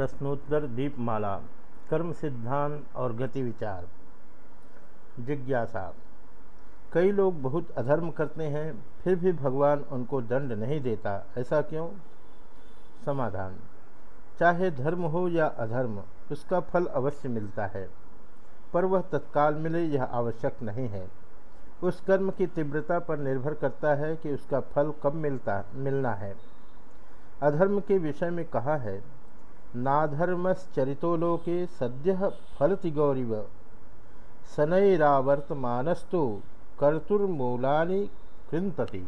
प्रश्नोत्तर दीपमाला, कर्म सिद्धांत और गति विचार। जिज्ञासा। कई लोग बहुत अधर्म करते हैं, फिर भी भगवान उनको दंड नहीं देता, ऐसा क्यों? समाधान। चाहे धर्म हो या अधर्म, उसका फल अवश्य मिलता है। पर वह तत्काल मिले यह आवश्यक नहीं है। उस कर्म की तीव्रता पर निर्भर करता है कि उसका फल कब मिलता, मिलना है। अधर्म के विषय में कहा है नाधर्मश्चरितो लोके सद्य फलति गौरीव शनैरावर्तमानस्तु कर्तुर्मूलानि कृंतति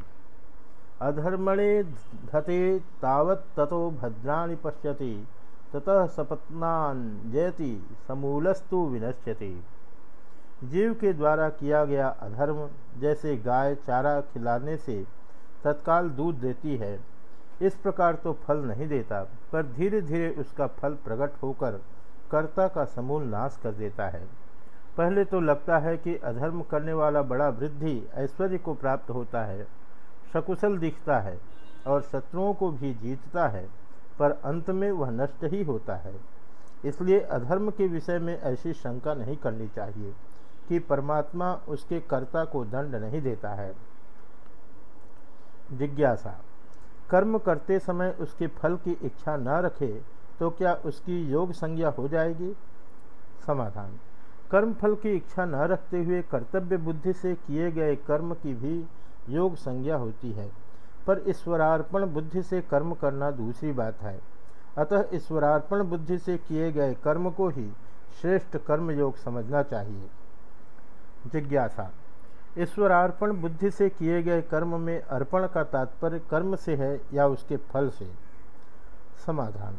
अधर्मणे धते तावत् ततो भद्राणि पश्यति, ततः सपत्नान जयति, समूलस्तु विनश्यति। जीव के द्वारा किया गया अधर्म, जैसे गाय चारा खिलाने से तत्काल दूध देती है इस प्रकार तो फल नहीं देता, पर धीरे धीरे उसका फल प्रकट होकर कर्ता का समूल नाश कर देता है। पहले तो लगता है कि अधर्म करने वाला बड़ा वृद्धि ऐश्वर्य को प्राप्त होता है सकुशल दिखता है और शत्रुओं को भी जीतता है, पर अंत में वह नष्ट ही होता है। इसलिए अधर्म के विषय में ऐसी शंका नहीं करनी चाहिए कि परमात्मा उसके कर्ता को दंड नहीं देता है। जिज्ञासा कर्म करते समय उसके फल की इच्छा न रखे तो क्या उसकी योग संज्ञा हो जाएगी? समाधान। कर्म फल की इच्छा न रखते हुए कर्तव्य बुद्धि से किए गए कर्म की भी योग संज्ञा होती है। पर ईश्वरार्पण बुद्धि से कर्म करना दूसरी बात है। अतः ईश्वरार्पण बुद्धि से किए गए कर्म को ही श्रेष्ठ कर्म योग समझना चाहिए। जिज्ञासा। ईश्वरार्पण बुद्धि से किए गए कर्म में अर्पण का तात्पर्य कर्म से है या उसके फल से? समाधान।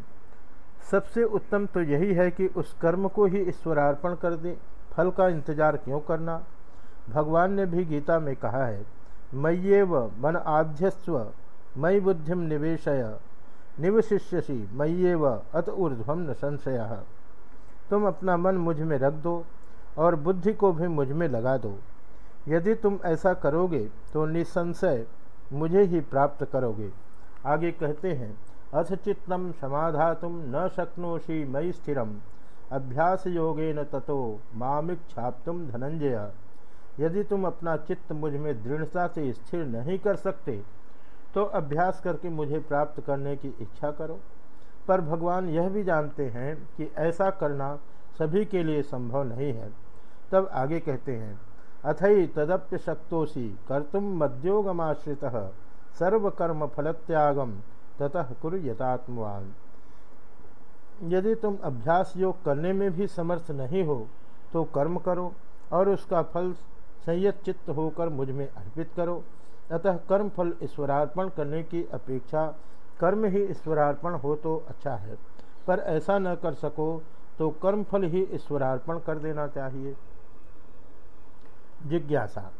सबसे उत्तम तो यही है कि उस कर्म को ही ईश्वरार्पण कर दें। फल का इंतज़ार क्यों करना? भगवान ने भी गीता में कहा है, मय्येव मन आध्यस्व मई बुद्धिम निवेशय, निवशिष्यसी मय्येव अत ऊर्ध्वम न संशय। तुम अपना मन मुझमें रख दो और बुद्धि को भी मुझमें लगा दो। यदि तुम ऐसा करोगे तो निसंशय मुझे ही प्राप्त करोगे। आगे कहते हैं अथ चित्तम समाधा तुम न शक्नोशी मई स्थिरम। अभ्यास योगे न ततो मामिक छाप तुम धनंजय। यदि तुम अपना चित्त मुझमें दृढ़ता से स्थिर नहीं कर सकते तो अभ्यास करके मुझे प्राप्त करने की इच्छा करो। पर भगवान यह भी जानते हैं कि ऐसा करना सभी के लिए संभव नहीं है। तब आगे कहते हैं अथई तदप्य शक्तोषि कर्तुम मद्योगमाश्रित सर्वकर्म फलत्यागम ततः कुरु यथात्मवान यदि तुम अभ्यास योग करने में भी समर्थ नहीं हो तो कर्म करो और उसका फल संयत चित्त होकर मुझमें अर्पित करो। अतः कर्म फल ईश्वरार्पण करने की अपेक्षा कर्म ही ईश्वरार्पण हो तो अच्छा है, पर ऐसा न कर सको तो कर्म फल ही ईश्वरार्पण कर देना चाहिए। जिज्ञासा।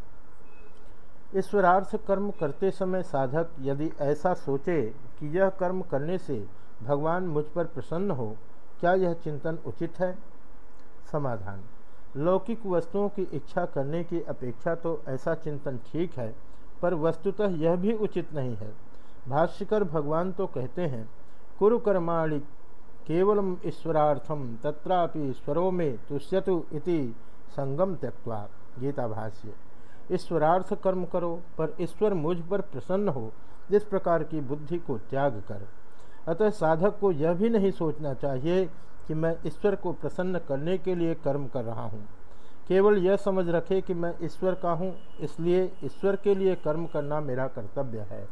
ईश्वरार्थ कर्म करते समय साधक यदि ऐसा सोचे कि यह कर्म करने से भगवान मुझ पर प्रसन्न हो, क्या यह चिंतन उचित है? समाधान। लौकिक वस्तुओं की इच्छा करने की अपेक्षा तो ऐसा चिंतन ठीक है, पर वस्तुतः यह भी उचित नहीं है। भाष्यकर भगवान तो कहते हैं, कुरु कर्माणि केवलम ईश्वरार्थम तत्रापि स्वरों में तुष्यतु इति संगम त्यक्वा गीता भाष्य ईश्वरार्थ कर्म करो, पर ईश्वर मुझ पर प्रसन्न हो, जिस प्रकार की बुद्धि को त्याग कर। अतः साधक को यह भी नहीं सोचना चाहिए कि मैं ईश्वर को प्रसन्न करने के लिए कर्म कर रहा हूँ। केवल यह समझ रखे कि मैं ईश्वर का हूँ, इसलिए ईश्वर के लिए कर्म करना मेरा कर्तव्य है।